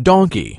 donkey.